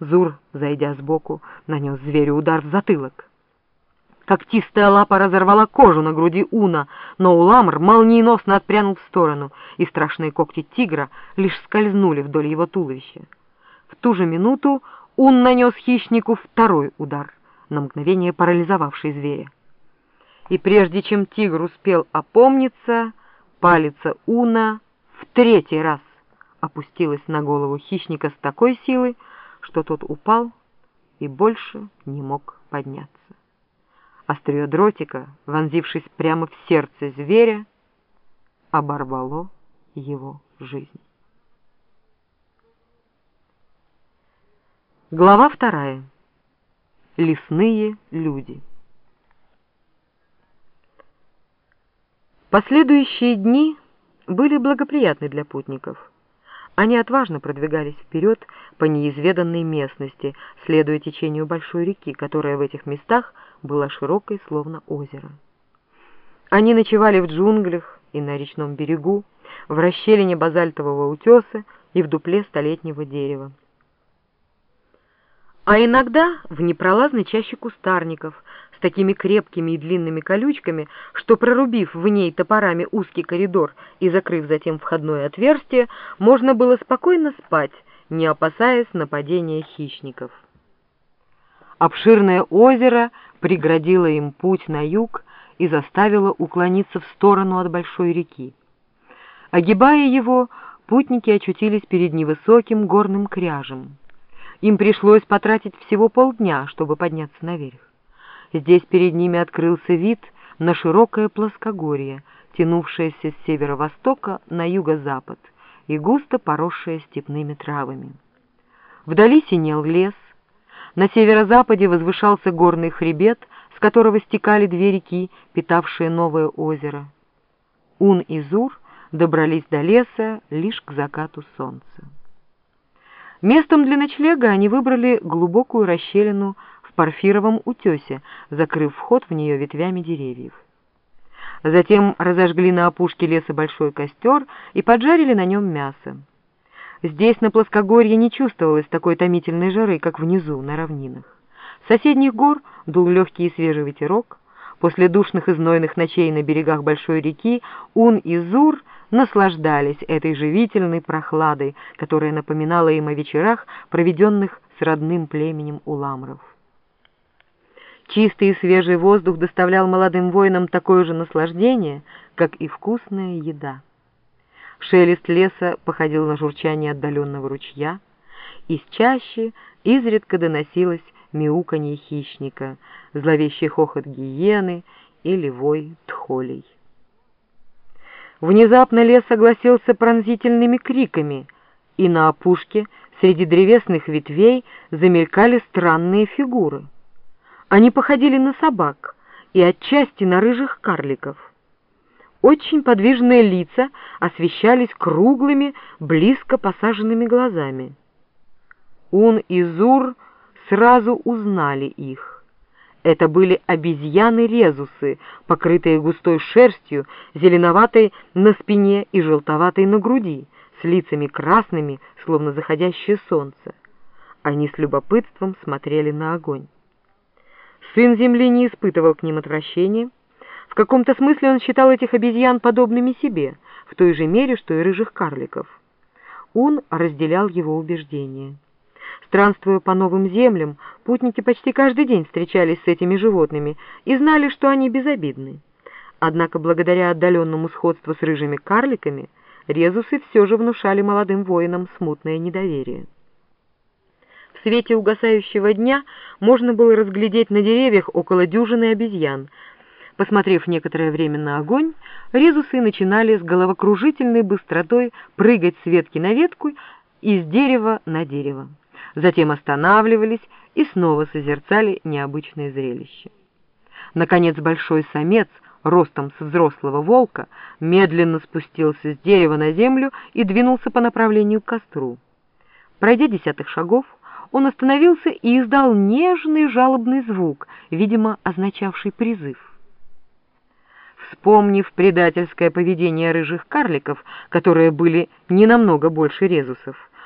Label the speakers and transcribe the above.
Speaker 1: Зур, зайдя сбоку, нанес зверю удар в затылок. Когтистая лапа разорвала кожу на груди Уна, но Уламр молниеносно отпрянул в сторону, и страшные когти тигра лишь скользнули вдоль его туловища. В ту же минуту Ун нанес хищнику второй удар, на мгновение парализовавший зверя. И прежде чем тигр успел опомниться, палец Уна в третий раз опустилась на голову хищника с такой силой, что тот упал и больше не мог подняться. Острие дротика, вонзившись прямо в сердце зверя, оборвало его жизнь. Глава вторая. Лесные люди. Последующие дни были благоприятны для путников. Они отважно продвигались вперед по неизведанной местности, следуя течению большой реки, которая в этих местах была широкой, словно озеро. Они ночевали в джунглях и на речном берегу, в расщелине базальтового утеса и в дупле столетнего дерева. А иногда в непролазной чаще кустарников с такими крепкими и длинными колючками, что, прорубив в ней топорами узкий коридор и закрыв затем входное отверстие, можно было спокойно спать, не опасаясь нападения хищников. Обширное озеро преградило им путь на юг и заставило уклониться в сторону от большой реки. Огибая его, путники очутились перед невысоким горным кряжем. Им пришлось потратить всего полдня, чтобы подняться наверх. Здесь перед ними открылся вид на широкое плоскогорье, тянувшееся с северо-востока на юго-запад и густо поросшее степными травами. Вдали синел лес, на северо-западе возвышался горный хребет, с которого стекали две реки, питавшие новое озеро. Ун и Зур добрались до леса лишь к закату солнца. Местом для ночлега они выбрали глубокую расщелину в парфировом утесе, закрыв вход в нее ветвями деревьев. Затем разожгли на опушке леса большой костер и поджарили на нем мясо. Здесь, на плоскогорье, не чувствовалось такой томительной жары, как внизу, на равнинах. С соседних гор дул легкий и свежий ветерок. После душных и знойных ночей на берегах большой реки Ун и Зур наслаждались этой живительной прохладой, которая напоминала им о вечерах, проведенных с родным племенем уламров. Чистый и свежий воздух доставлял молодым воинам такое же наслаждение, как и вкусная еда. Шелест леса походил на журчание отдаленного ручья, из чаще изредка доносилось мяуканье хищника, зловещий хохот гиены или вой тхолей. Внезапно лес огласился пронзительными криками, и на опушке среди древесных ветвей замелькали странные фигуры. Они походили на собак и отчасти на рыжих карликов. Очень подвижные лица освещались круглыми, близко посаженными глазами. Ун и Зур сразу узнали их. Это были обезьяны-резусы, покрытые густой шерстью, зеленоватой на спине и желтоватой на груди, с лицами красными, словно заходящее солнце. Они с любопытством смотрели на огонь. Сын земли не испытывал к ним отвращения, в каком-то смысле он считал этих обезьян подобными себе, в той же мере, что и рыжих карликов. Он разделял его убеждения. Странствуя по новым землям, путники почти каждый день встречались с этими животными и знали, что они безобидны. Однако благодаря отдаленному сходству с рыжими карликами, резусы все же внушали молодым воинам смутное недоверие. В свете угасающего дня можно было разглядеть на деревьях около дюжины обезьян, Посмотрев некоторое время на огонь, резусы начинали с головокружительной быстротой прыгать с ветки на ветку и с дерева на дерево. Затем останавливались и снова созерцали необычное зрелище. Наконец большой самец, ростом с взрослого волка, медленно спустился с дерева на землю и двинулся по направлению к костру. Пройдя десятых шагов, он остановился и издал нежный жалобный звук, видимо, означавший призыв. Вспомнив предательское поведение рыжих карликов, которые были не намного больше резусов,